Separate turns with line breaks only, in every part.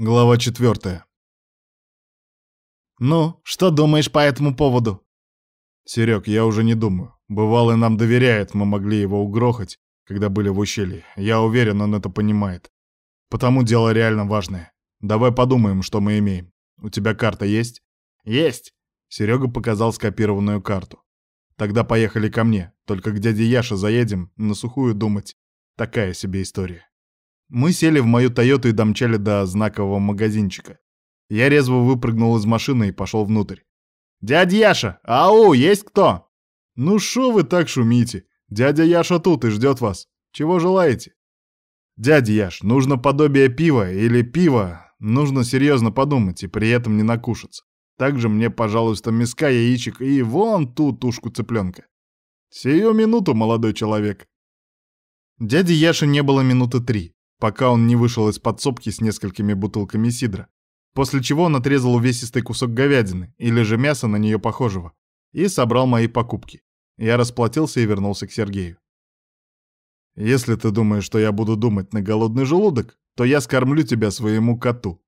Глава четвертая.
«Ну, что думаешь по этому поводу?»
«Серег, я уже не думаю. Бывалый нам доверяет, мы могли его угрохать, когда были в ущелье. Я уверен, он это понимает. Потому дело реально важное. Давай подумаем, что мы имеем. У тебя карта есть?»
«Есть!»
Серега показал скопированную карту. «Тогда поехали ко мне. Только к дяде Яше заедем, на сухую думать. Такая себе история». Мы сели в мою Тойоту и домчали до знакового магазинчика. Я резво выпрыгнул из машины и пошел внутрь.
«Дядя Яша! Ау, есть кто?»
«Ну шо вы так шумите? Дядя Яша тут и ждет вас. Чего желаете?» «Дядя Яш, нужно подобие пива или пива. Нужно серьезно подумать и при этом не накушаться. Также мне, пожалуйста, миска яичек и вон ту тушку цыпленка. Сию минуту, молодой человек». Дяди Яши не было минуты три пока он не вышел из подсобки с несколькими бутылками сидра, после чего он отрезал увесистый кусок говядины, или же мяса на нее похожего, и собрал мои покупки. Я расплатился и вернулся к Сергею. «Если ты думаешь, что я буду думать на голодный желудок, то я скормлю тебя своему коту».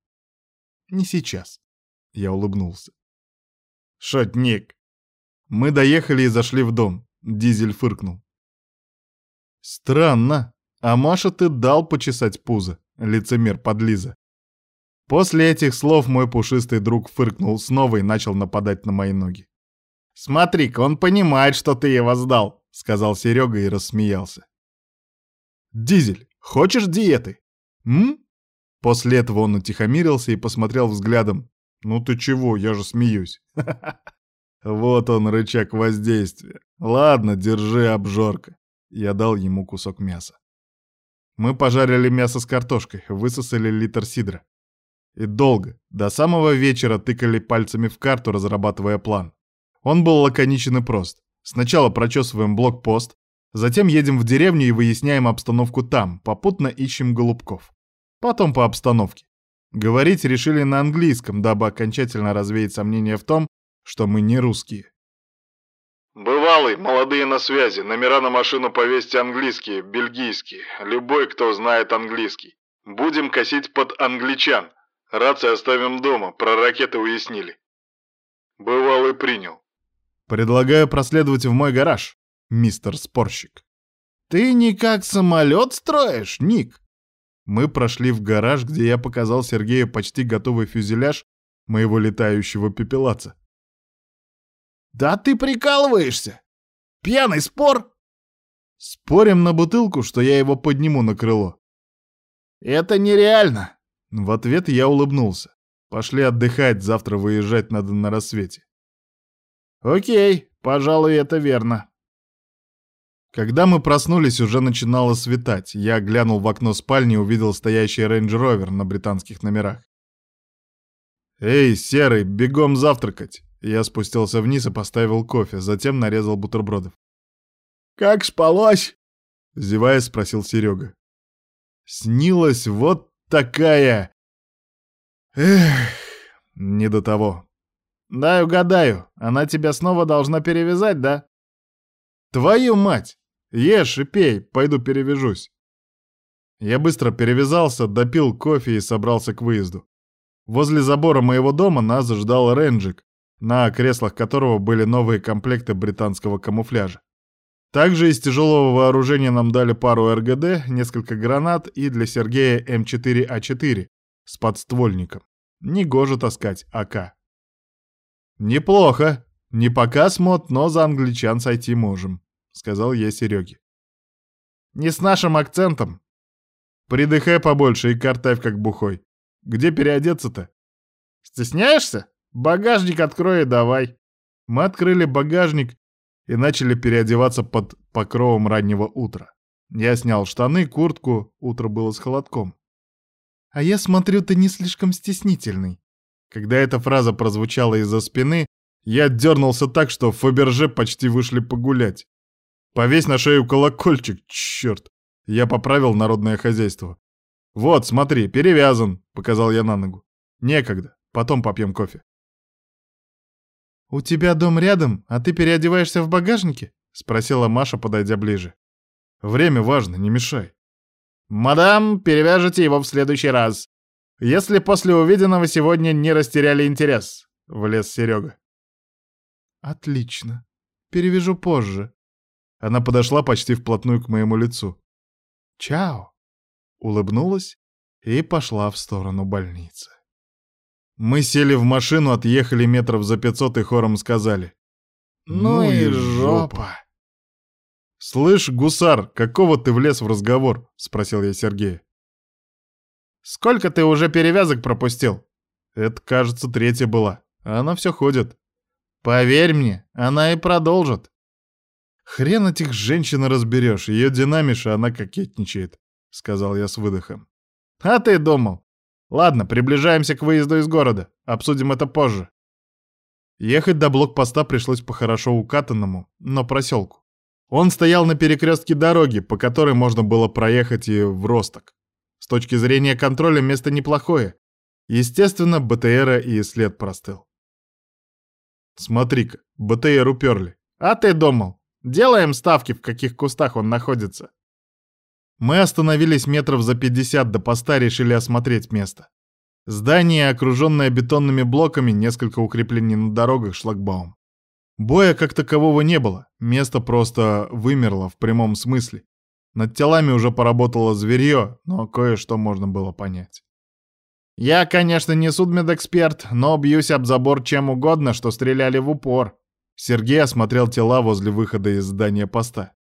«Не сейчас», — я улыбнулся.
«Шотник!»
Мы доехали и зашли в дом. Дизель фыркнул. «Странно», а Маша ты дал почесать пузо, лицемер подлиза. После этих слов мой пушистый друг фыркнул снова и начал нападать на мои ноги.
«Смотри-ка, он понимает, что ты его сдал», — сказал Серега и рассмеялся.
«Дизель, хочешь диеты?» «М?» После этого он утихомирился и посмотрел взглядом. «Ну ты чего, я же смеюсь». Вот он, рычаг воздействия. Ладно, держи, обжорка. Я дал ему кусок мяса. Мы пожарили мясо с картошкой, высосали литр сидра. И долго, до самого вечера тыкали пальцами в карту, разрабатывая план. Он был лаконичен и прост. Сначала прочесываем блокпост, затем едем в деревню и выясняем обстановку там, попутно ищем голубков. Потом по обстановке. Говорить решили на английском, дабы окончательно развеять сомнения в том, что мы не русские.
«Бывалый, молодые на связи, номера на машину повесьте английские, бельгийские, любой, кто знает английский. Будем косить под англичан. Рации оставим дома, про ракеты уяснили». Бывалый принял.
«Предлагаю проследовать в мой гараж, мистер спорщик».
«Ты никак самолет строишь, Ник?»
Мы прошли в гараж, где я показал Сергею почти готовый фюзеляж моего летающего пепелаца.
«Да ты прикалываешься! Пьяный спор!»
«Спорим на бутылку, что я его подниму на крыло?»
«Это нереально!»
В ответ я улыбнулся. «Пошли отдыхать, завтра выезжать надо на рассвете».
«Окей, пожалуй, это верно».
Когда мы проснулись, уже начинало светать. Я глянул в окно спальни и увидел стоящий рейндж-ровер на британских номерах. «Эй, Серый, бегом завтракать!» Я спустился вниз и поставил кофе, затем нарезал бутербродов.
«Как спалось?»
— зевая спросил Серега. «Снилась вот такая...» «Эх, не до того».
«Дай угадаю, она тебя снова должна перевязать, да?»
«Твою мать! Ешь и пей, пойду перевяжусь». Я быстро перевязался, допил кофе и собрался к выезду. Возле забора моего дома нас ждал Ренджик, на креслах которого были новые комплекты британского камуфляжа. Также из тяжелого вооружения нам дали пару РГД, несколько гранат и для Сергея М4А4 с подствольником. Негоже таскать АК. «Неплохо. Не показ мод, но за англичан сойти можем», — сказал я Сереге.
«Не с нашим акцентом».
«Придыхай побольше и картавь как бухой. Где переодеться-то?»
«Стесняешься?» Багажник открой и давай.
Мы открыли багажник и начали переодеваться под покровом раннего утра. Я снял штаны, куртку, утро было с холодком. А я смотрю, ты не слишком стеснительный. Когда эта фраза прозвучала из-за спины, я дернулся так, что Фаберже почти вышли погулять. Повесь на шею колокольчик, черт. Я поправил народное хозяйство. «Вот, смотри, перевязан», — показал я на ногу. «Некогда, потом попьем кофе». «У тебя дом рядом, а ты переодеваешься в багажнике?» — спросила Маша, подойдя ближе. «Время важно, не мешай».
«Мадам, перевяжете его в следующий раз». если после увиденного сегодня не растеряли интерес», — влез Серега.
«Отлично. Перевяжу позже». Она подошла почти вплотную к моему лицу. «Чао!» — улыбнулась и пошла в сторону больницы. Мы сели в машину, отъехали метров за пятьсот и хором сказали.
«Ну, ну и жопа!»
«Слышь, гусар, какого ты влез в разговор?» — спросил я Сергея.
«Сколько ты уже перевязок пропустил?»
«Это, кажется, третья была. Она все ходит».
«Поверь мне, она и продолжит».
«Хрен этих женщин разберешь, ее динамиша, она кокетничает», — сказал я с выдохом.
«А ты думал? Ладно, приближаемся к выезду из города. Обсудим это позже».
Ехать до блокпоста пришлось по хорошо укатанному, но проселку. Он стоял на перекрестке дороги, по которой можно было проехать и в Росток. С точки зрения контроля место неплохое. Естественно, БТРа и след простыл. Смотри-ка, БТР уперли.
А ты думал? Делаем ставки, в каких кустах он находится.
Мы остановились метров за 50 до поста, решили осмотреть место. Здание, окруженное бетонными блоками, несколько укреплений на дорогах, шлагбаум. Боя как такового не было, место просто вымерло в прямом смысле. Над телами уже поработало зверье, но кое-что можно было понять.
Я, конечно, не судмедэксперт, но бьюсь об забор чем угодно, что стреляли в упор.
Сергей осмотрел тела возле выхода из здания поста.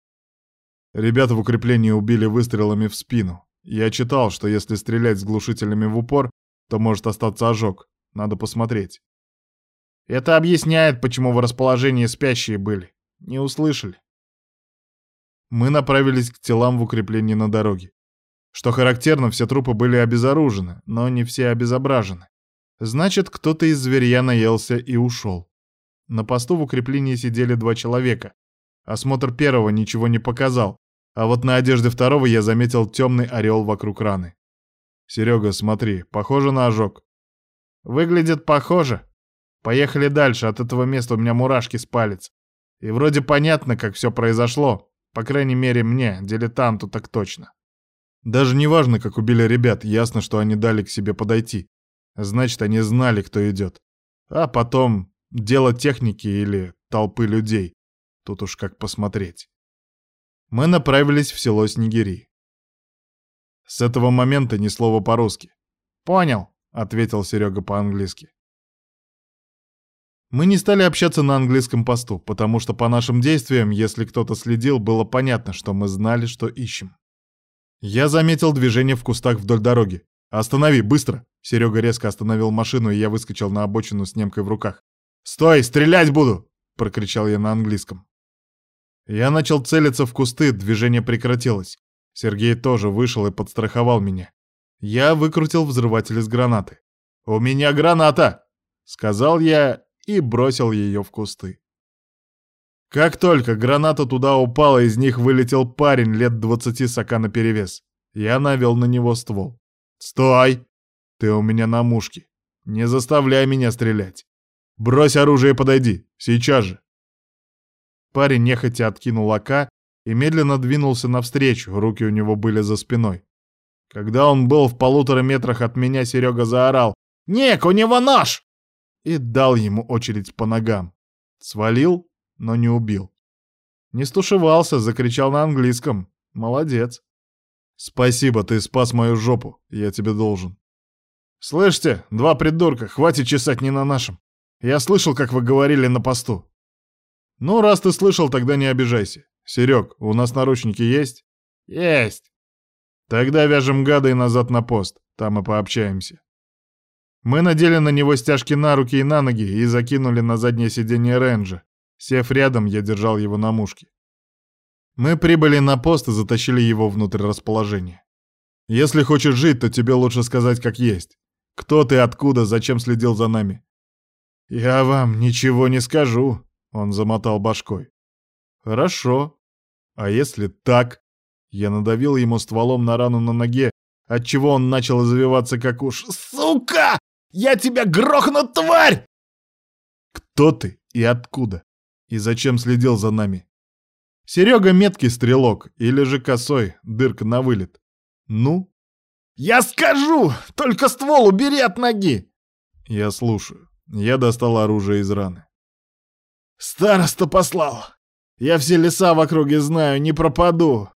Ребята в укреплении убили выстрелами в спину. Я читал, что если стрелять с глушителями в упор, то может остаться ожог. Надо посмотреть.
Это объясняет, почему в расположении спящие были. Не услышали.
Мы направились к телам в укреплении на дороге. Что характерно, все трупы были обезоружены, но не все обезображены. Значит, кто-то из зверья наелся и ушел. На посту в укреплении сидели два человека, Осмотр первого ничего не показал, а вот на одежде второго я заметил темный орел вокруг раны. «Серега, смотри, похоже на ожог».
«Выглядит похоже. Поехали дальше, от этого места у меня мурашки с палец. И вроде понятно, как все произошло. По крайней мере, мне, дилетанту, так точно».
Даже не важно, как убили ребят, ясно, что они дали к себе подойти. Значит, они знали, кто идет. А потом дело техники или толпы людей. Тут уж как посмотреть. Мы направились в село Снегири. С этого момента ни слова по-русски.
«Понял», —
ответил Серега по-английски. Мы не стали общаться на английском посту, потому что по нашим действиям, если кто-то следил, было понятно, что мы знали, что ищем. Я заметил движение в кустах вдоль дороги. «Останови, быстро!» Серега резко остановил машину, и я выскочил на обочину с немкой в руках. «Стой, стрелять буду!» — прокричал я на английском. Я начал целиться в кусты, движение прекратилось. Сергей тоже вышел и подстраховал меня. Я выкрутил взрыватель из гранаты. «У меня граната!» — сказал я и бросил ее в кусты. Как только граната туда упала, из них вылетел парень лет двадцати сока наперевес. Я навел на него ствол. «Стой! Ты у меня на мушке. Не заставляй меня стрелять. Брось оружие и подойди. Сейчас же!» Парень нехотя откинул ока и медленно двинулся навстречу, руки у него были за спиной. Когда он был в полутора метрах от меня, Серега заорал «Ник, у него нож!» и дал ему очередь по ногам. Свалил, но не убил. Не стушевался, закричал на английском. Молодец. Спасибо, ты спас мою жопу, я тебе должен. Слышите, два придурка, хватит чесать не на нашем. Я слышал, как вы говорили на посту. «Ну, раз ты слышал, тогда не обижайся. Серег, у нас наручники есть?»
«Есть!»
«Тогда вяжем гада и назад на пост. Там и пообщаемся». Мы надели на него стяжки на руки и на ноги и закинули на заднее сиденье Рэнджа. Сев рядом, я держал его на мушке. Мы прибыли на пост и затащили его внутрь расположения. Если хочешь жить, то тебе лучше сказать как есть. Кто ты, откуда, зачем следил за нами? Я вам ничего не скажу, он замотал башкой. «Хорошо. А если так?» Я надавил ему стволом на рану на ноге, отчего он начал завиваться как уж. «Сука! Я тебя грохну, тварь!» «Кто ты и откуда? И зачем следил за нами?» «Серега меткий стрелок, или же косой, дырка на вылет. Ну?»
«Я скажу! Только ствол убери от ноги!»
Я слушаю. Я достал оружие из раны.
«Староста послал. Я все леса в округе знаю, не пропаду.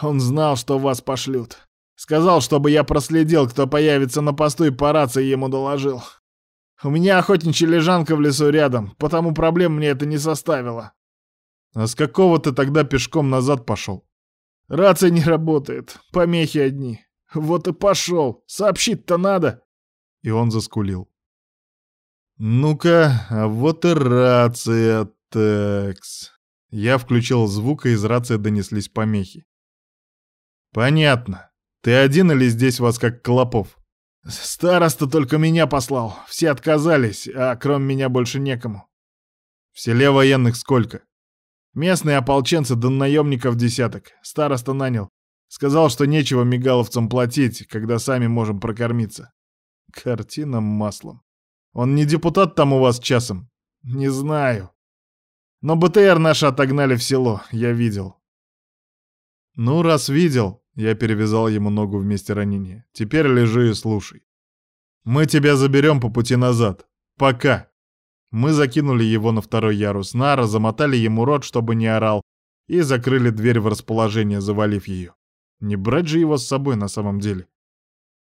Он знал, что вас пошлют. Сказал, чтобы я проследил, кто появится на посту и по рации ему доложил. У меня охотничья лежанка в лесу рядом, потому проблем мне это не составило.
А с какого ты тогда пешком назад пошел?
Рация не работает, помехи одни. Вот и пошел, сообщить-то надо.
И он заскулил. Ну-ка, а вот и рация, такс. Я включил звук, и из рации донеслись помехи. Понятно. Ты один или здесь вас как клопов?
Староста только меня послал. Все отказались, а кроме меня больше некому.
В селе военных сколько?
Местные ополченцы до наемников десяток. Староста нанял. Сказал, что нечего мигаловцам платить, когда сами можем прокормиться.
Картина маслом. Он не депутат там у вас часом?
Не знаю. Но БТР наши отогнали в село, я видел.
Ну, раз видел, я перевязал ему ногу вместе ранения. Теперь лежи и слушай. Мы тебя заберем по пути назад. Пока. Мы закинули его на второй ярус нара, замотали ему рот, чтобы не орал, и закрыли дверь в расположение, завалив ее. Не брать же его с собой на самом деле.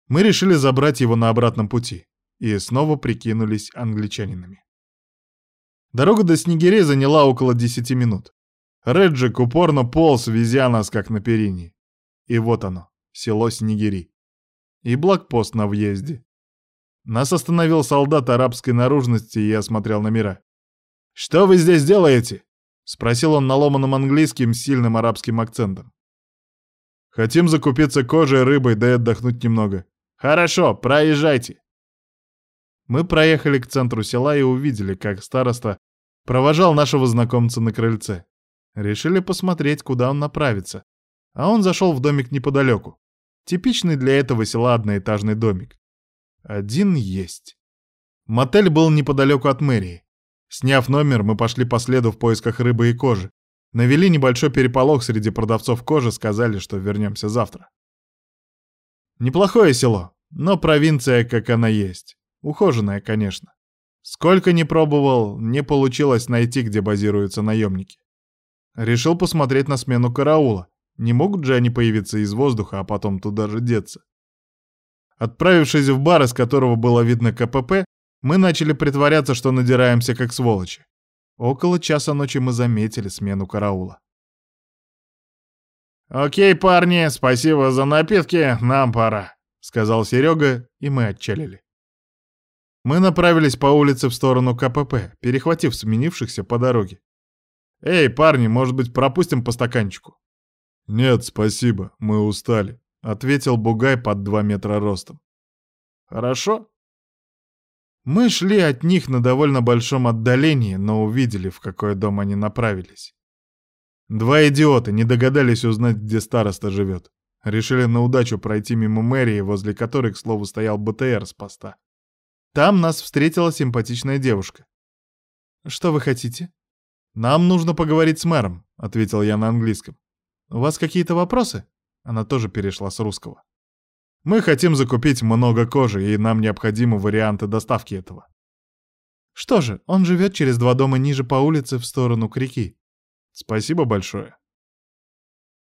Мы решили забрать его на обратном пути. И снова прикинулись англичанинами. Дорога до Снегирей заняла около 10 минут. Реджик упорно полз, везя нас как на перине. И вот оно, село Снегири. И блокпост на въезде. Нас остановил солдат арабской наружности и осмотрел номера. «Что вы здесь делаете?» — спросил он на ломаном английским с сильным арабским акцентом. «Хотим закупиться кожей, рыбой, да и отдохнуть немного». «Хорошо, проезжайте». Мы проехали к центру села и увидели, как староста провожал нашего знакомца на крыльце. Решили посмотреть, куда он направится, а он зашел в домик неподалеку. Типичный для этого села одноэтажный домик. Один есть. Мотель был неподалеку от мэрии. Сняв номер, мы пошли по следу в поисках рыбы и кожи. Навели небольшой переполох среди продавцов кожи, сказали, что вернемся завтра. Неплохое село, но провинция, как она есть. Ухоженная, конечно. Сколько не пробовал, не получилось найти, где базируются наемники. Решил посмотреть на смену караула. Не могут же они появиться из воздуха, а потом туда же деться. Отправившись в бар, из которого было видно КПП, мы начали притворяться, что надираемся как сволочи. Около часа ночи мы заметили смену караула.
«Окей, парни, спасибо за напитки, нам пора», — сказал Серега, и мы отчалили.
Мы направились по улице в сторону КПП, перехватив сменившихся по дороге. «Эй, парни, может быть, пропустим по стаканчику?» «Нет, спасибо, мы устали», — ответил Бугай под два метра ростом.
«Хорошо».
Мы шли от них на довольно большом отдалении, но увидели, в какой дом они направились. Два идиота не догадались узнать, где староста живет. Решили на удачу пройти мимо мэрии, возле которой, к слову, стоял БТР с поста. Там нас встретила симпатичная девушка. «Что вы хотите?» «Нам нужно поговорить с мэром», — ответил я на английском. «У вас какие-то вопросы?» Она тоже перешла с русского. «Мы хотим закупить много кожи, и нам необходимы варианты доставки этого». «Что же, он живет через два дома ниже по улице в сторону к реке». «Спасибо большое».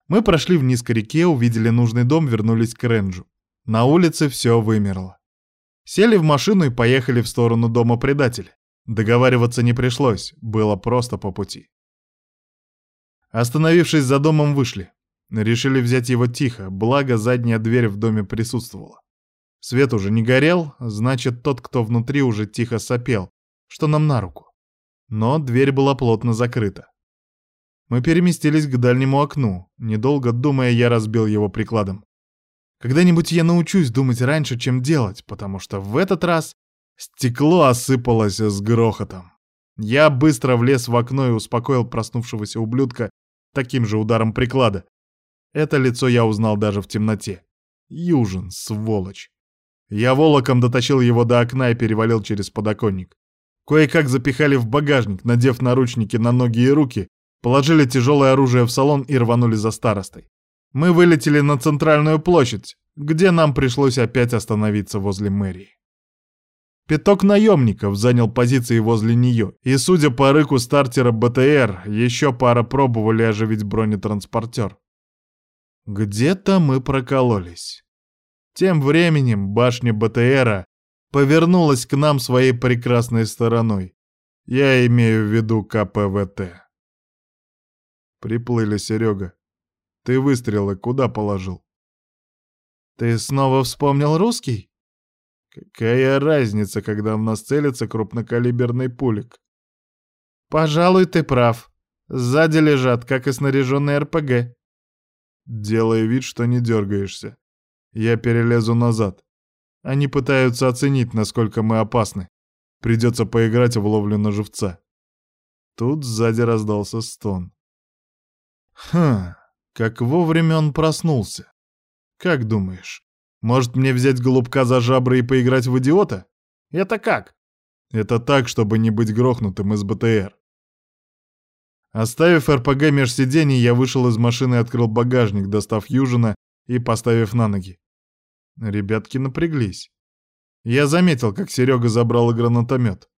Мы прошли вниз к реке, увидели нужный дом, вернулись к Ренджу. На улице все вымерло. Сели в машину и поехали в сторону дома предателя. Договариваться не пришлось, было просто по пути. Остановившись за домом, вышли. Решили взять его тихо, благо задняя дверь в доме присутствовала. Свет уже не горел, значит, тот, кто внутри, уже тихо сопел, что нам на руку. Но дверь была плотно закрыта. Мы переместились к дальнему окну. Недолго думая, я разбил его прикладом. Когда-нибудь я научусь думать раньше, чем делать, потому что в этот раз стекло осыпалось с грохотом. Я быстро влез в окно и успокоил проснувшегося ублюдка таким же ударом приклада. Это лицо я узнал даже в темноте. Южин, сволочь. Я волоком дотащил его до окна и перевалил через подоконник. Кое-как запихали в багажник, надев наручники на ноги и руки, положили тяжелое оружие в салон и рванули за старостой. Мы вылетели на центральную площадь. где нам пришлось опять остановиться возле мэрии. Пяток наемников занял позиции возле нее, и, судя по рыку стартера БТР, еще пара пробовали оживить бронетранспортер. Где-то мы прокололись. Тем временем башня БТРа повернулась к нам своей прекрасной стороной. Я имею в виду КПВТ. Приплыли, Серега. Ты выстрелы куда положил? Ты снова вспомнил русский? Какая разница, когда в нас целится крупнокалиберный пулик? Пожалуй, ты прав. Сзади лежат, как и снаряженный РПГ. Делай вид, что не дергаешься. Я перелезу назад. Они пытаются оценить, насколько мы опасны. Придется поиграть в ловлю на живца. Тут сзади раздался стон. Хм, как вовремя он проснулся. Как думаешь, может мне взять голубка за жабры и поиграть в идиота? Это как? Это так, чтобы не быть грохнутым из БТР. Оставив РПГ меж сидений, я вышел из машины и открыл багажник, достав Южина и поставив на ноги. Ребятки напряглись. Я заметил, как Серега забрал гранатомет.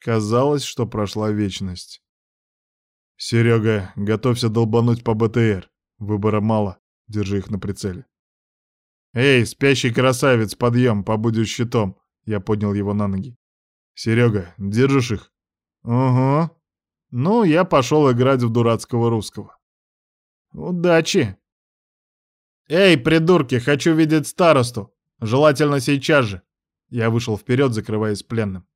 Казалось, что прошла вечность. «Серега, готовься долбануть по БТР. Выбора мало. Держи их на прицеле». «Эй, спящий красавец, подъем, побудь щитом!» Я поднял его на ноги. «Серега, держишь их?» «Угу». Ну, я пошел играть в дурацкого русского. «Удачи!» «Эй, придурки, хочу видеть старосту! Желательно сейчас же!» Я вышел вперед, закрываясь пленным.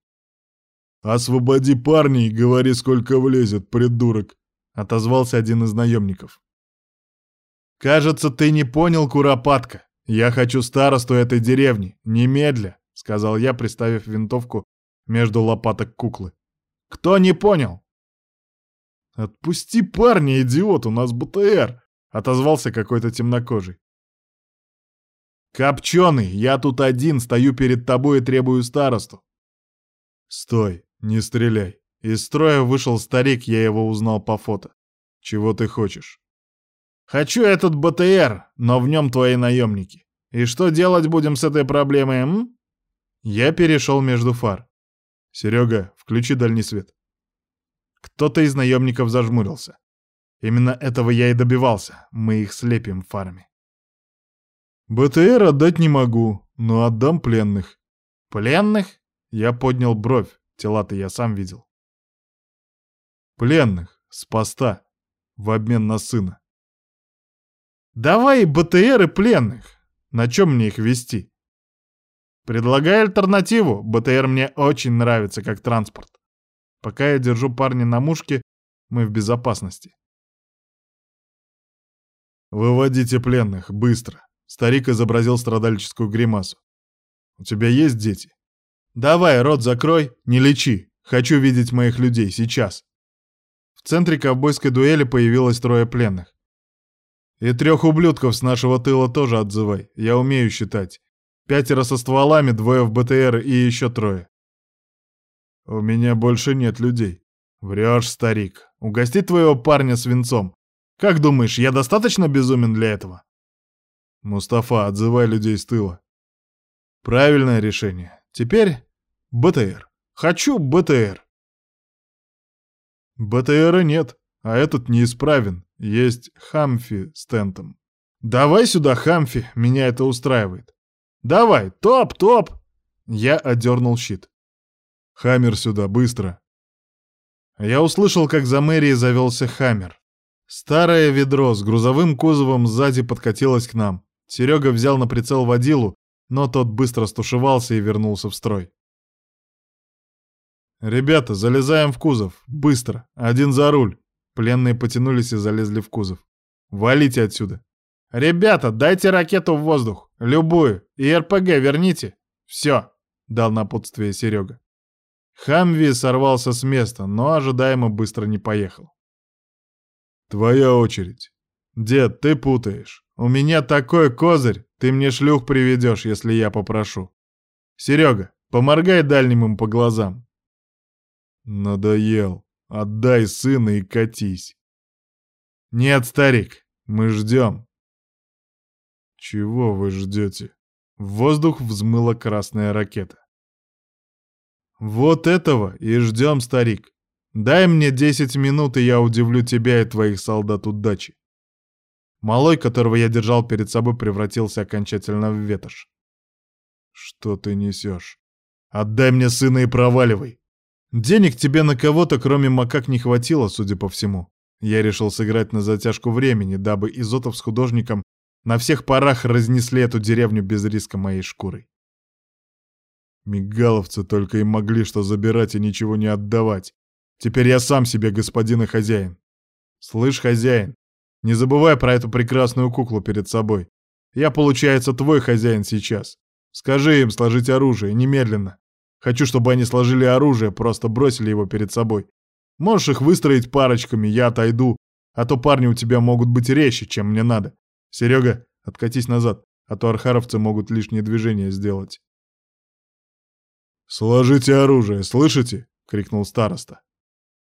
«Освободи парня и говори, сколько влезет, придурок!»
— отозвался один из наемников. «Кажется, ты не понял, Куропатка. Я хочу старосту этой деревни. Немедля!» — сказал я, приставив винтовку между лопаток куклы. «Кто не понял?» «Отпусти парня, идиот, у нас БТР!» — отозвался какой-то темнокожий. «Копченый, я тут один, стою перед тобой и требую старосту». «Стой, не стреляй». Из строя вышел старик, я его узнал по фото. «Чего ты хочешь?» «Хочу этот БТР, но в нем твои наемники. И что делать будем с этой проблемой, м?» Я перешел между фар. «Серега, включи дальний свет». Кто-то из наемников зажмурился. Именно этого я и добивался. Мы их слепим фарами. БТР отдать не могу, но отдам пленных. Пленных? Я поднял бровь. Тела-то я сам видел. Пленных, с поста, в обмен на сына. Давай БТР и пленных. На чем мне их вести? Предлагай альтернативу. БТР мне очень нравится как транспорт. Пока я держу парня на мушке, мы в безопасности. «Выводите пленных, быстро!» Старик изобразил страдальческую гримасу. «У тебя есть дети?» «Давай, рот закрой, не лечи. Хочу видеть моих людей, сейчас!» В центре ковбойской дуэли появилось трое пленных. «И трех ублюдков с нашего тыла тоже отзывай, я умею считать. Пятеро со стволами, двое в БТР и еще трое. «У меня больше нет людей». «Врешь, старик. Угости твоего парня свинцом. Как думаешь, я достаточно безумен для этого?» «Мустафа, отзывай людей с тыла». «Правильное решение. Теперь БТР. Хочу БТР». БТРа нет, а этот неисправен. Есть Хамфи с тентом. «Давай сюда, Хамфи, меня это устраивает». «Давай, топ, топ!» Я одернул щит. Хаммер сюда, быстро!» Я услышал, как за мэрией завелся Хаммер. Старое ведро с грузовым кузовом сзади подкатилось к нам. Серега взял на прицел водилу, но тот быстро стушевался и вернулся в строй. «Ребята, залезаем в кузов. Быстро. Один за руль». Пленные потянулись и залезли в кузов. «Валите отсюда». «Ребята, дайте ракету в воздух. Любую. И РПГ верните». «Все», — дал напутствие Серега. Хамви сорвался с места, но ожидаемо быстро не поехал. «Твоя очередь. Дед, ты путаешь. У меня такой козырь, ты мне шлюх приведешь, если я попрошу. Серега, поморгай дальним им по глазам». «Надоел. Отдай сына и катись». «Нет, старик, мы ждем». Чего вы ждете? В воздух взмыла красная ракета. Вот этого и ждем, старик. Дай мне десять минут, и я удивлю тебя и твоих солдат удачи. Малой, которого я держал перед собой, превратился окончательно в ветошь. Что ты несешь? Отдай мне сына и проваливай. Денег тебе на кого-то, кроме макак, не хватило, судя по всему. Я решил сыграть на затяжку времени, дабы Изотов с художником на всех парах разнесли эту деревню без риска моей шкурой. Мигаловцы только и могли что забирать и ничего не отдавать. Теперь я сам себе господин и хозяин. Слышь, хозяин, не забывай про эту прекрасную куклу перед собой. Я, получается, твой хозяин сейчас. Скажи им сложить оружие, немедленно. Хочу, чтобы они сложили оружие, просто бросили его перед собой. Можешь их выстроить парочками, я отойду, а то парни у тебя могут быть резче, чем мне надо. Серега, откатись назад, а то архаровцы могут лишние движения сделать. «Сложите оружие, слышите?» — крикнул староста.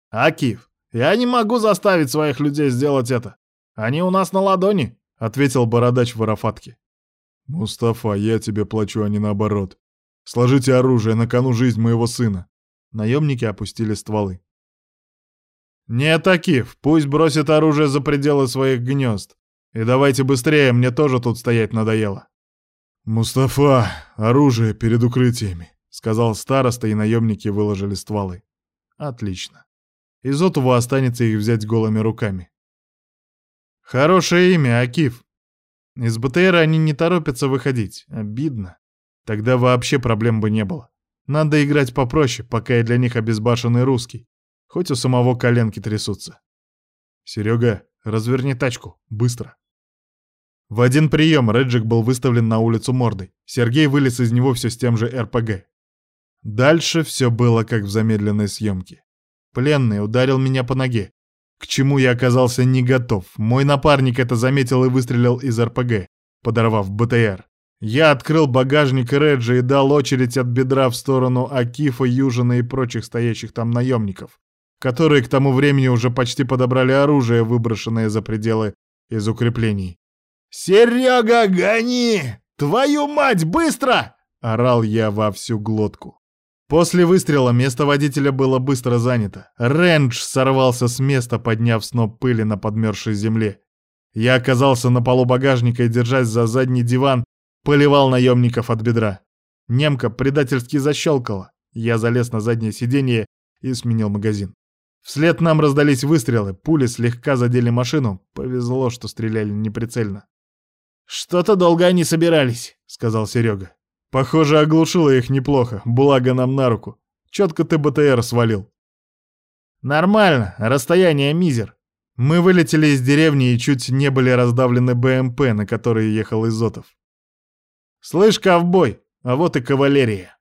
«Акив, я не могу заставить своих людей сделать это. Они у нас на ладони», — ответил бородач в арафатке.
«Мустафа, я тебе плачу, а не наоборот. Сложите оружие, на кону жизнь моего сына». Наемники опустили стволы.
«Нет, Акив, пусть бросит оружие за пределы своих гнезд. И давайте быстрее, мне тоже тут стоять надоело».
«Мустафа, оружие перед укрытиями», — сказал староста, и наемники выложили стволы. «Отлично. Изотову останется их взять голыми руками».
«Хорошее имя, Акив. Из БТРа они не торопятся выходить. Обидно. Тогда вообще проблем бы не было. Надо играть попроще, пока я для них обезбашенный русский. Хоть у самого коленки трясутся.
Серега, разверни тачку. Быстро.
В один прием Реджик был выставлен на улицу мордой. Сергей вылез из него все с тем же РПГ. Дальше все было как в замедленной съемке. Пленный ударил меня по ноге. К чему я оказался не готов. Мой напарник это заметил и выстрелил из РПГ, подорвав БТР. Я открыл багажник Реджи и дал очередь от бедра в сторону Акифа, Южина и прочих стоящих там наемников, которые к тому времени уже почти подобрали оружие, выброшенное за пределы из укреплений. «Серега, гони! Твою мать, быстро!» — орал я во всю глотку. После выстрела место водителя было быстро занято. Рэндж сорвался с места, подняв сноп пыли на подмерзшей земле. Я оказался на полу багажника и, держась за задний диван, поливал наемников от бедра. Немка предательски защелкала. Я залез на заднее сиденье и сменил магазин. Вслед нам раздались выстрелы, пули слегка задели машину. Повезло, что стреляли неприцельно. «Что-то долго они собирались», — сказал Серега. «Похоже, оглушило их неплохо, благо нам на руку. Четко ты БТР свалил». «Нормально, расстояние мизер. Мы вылетели из деревни и чуть не были раздавлены БМП, на которой ехал Изотов. «Слышь, ковбой, а вот и кавалерия».